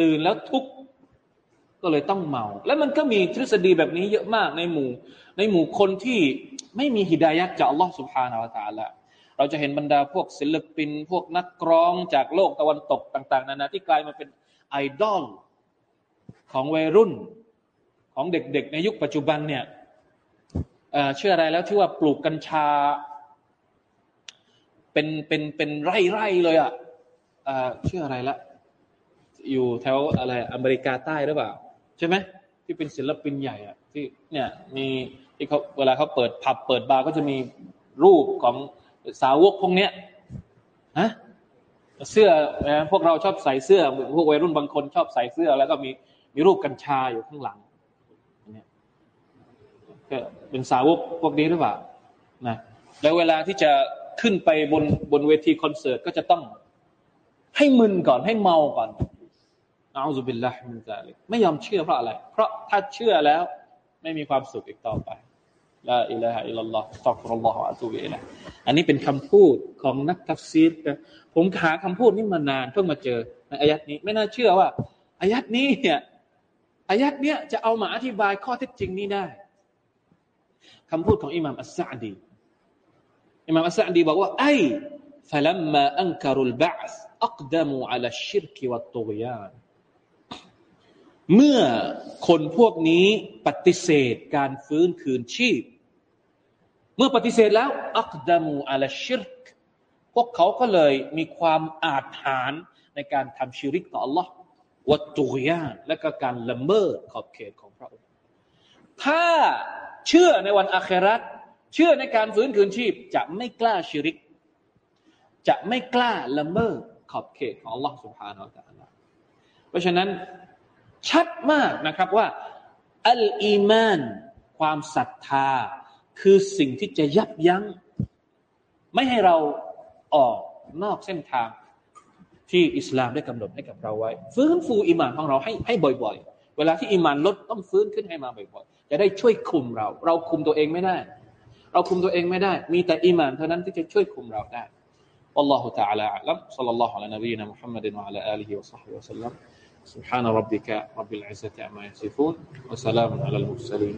ตื่นแล้วทุกข์ก็เลยต้องเมา แล้วมันก็มีทฤษฎีแบบนี้เยอะมากในหมู่ ในหมู่คนที่ไม่มีฮิดายะจากอัลลอฮ์สุบฮานาอัลตาละ เราจะเห็นบรรดาพวกศิลปิน พวกนักร้องจากโลกตะวันตกต่าง ๆ นานาที่กลายมาเป็นไอดอลของวัยรุ่นของเด็กๆ ในยุคปัจจุบันเนี่ยเชื่ออะไรแล้วที่ว่าปลูกกัญชา เป็นเป็นเป็นไร่ไร่เลยอะชื่ออะไรละอยู่แถวอะไรอเมริกาใต้หรือเปล่า ใช่ไหมที่เป็นศิลปินใหญ่อะที่เนี่ยมีที่เขาเวลาเขาเปิดผับเปิดบาร์ก็จะมีรูปของ สาวกพวกเนี้ยฮะเสื้อพวกเราชอบใส่เสื้อ พวกวัยรุ่นบางคนชอบใส่เสื้อ แล้วก็มีมีรูปกัญชาอยู่ข้างหลังเนี่ยก็เป็นสาวกพวกนี้หรือเปล่านะแล้วเวลาที่จะขึ้นไปบนบนเวทีคอนเสิร์ตก็จะต้องให้มึนก่อนให้เมาก่อนอาซุบิลละมินซาลิกไม่ยอมเชื่อเพราะอะไร เพราะถ้าเชื่อแล้ว ไม่มีความสุขอีกต่อไป ลาอิลาฮะอิลลัลลอฮ์ตักรุลลอฮ์อะตูบิอิละอันนี้เป็นคำพูดของนักตัฟซีรผมหาคำพูดนี้มานานเพิ่งมาเจอในอายัดนี้ ไม่น่าเชื่อว่าอายัดนี้เนี่ยอายัดเนี้ยจะเอามาอธิบายข้อเท็จจริงนี้ได้คำพูดของอิหม่ามอัสซาดีอิมามอัสซาดีบอกว่าไอ้ فلما أنكروا البعث أقدموا على الشرك والطغيان เมื่อคนพวกนี้ปฏิเสธการฟื้นคืนชีพ เ มื่อปฏิเสธแล้วอักดามูอัลชิรก พวกเขาก็เลยมีความอาถรรพ์ในการทำชิริกต่อ Allah วัตตุยานและก็การละเมิดขอบเขตของพระองค์ ถ้าเชื่อในวันอาคราตเชื่อในการฟื้นคืนชีพ จะไม่กล้าชิริก จะไม่กล้าละเมิดขอบเขตของ Allah سبحانه และ تعالى เพราะฉะนั้นชัดมากนะครับว่า อัลอีมาน ความศรัทธา คือสิ่งที่จะยับยั้ง ไม่ให้เราออกนอกเส้นทางที่อิสลามได้กำหนดให้กับเราไว้ ฟื้นฟูอิมานของเราให้ให้บ่อยๆ เวลาที่อิมานลดต้องฟื้นขึ้นให้มาบ่อยๆ จะได้ช่วยคุมเรา เราคุมตัวเองไม่ได้ เราคุมตัวเองไม่ได้ มีแต่อิมานเท่านั้นที่จะช่วยคุมเราได้ والله تعالى أعلم صلى الله على نبينا محمد وعلى آله وصحبه وسلم سبحان ربك رب العزة عما يصفون وسلام على المرسلين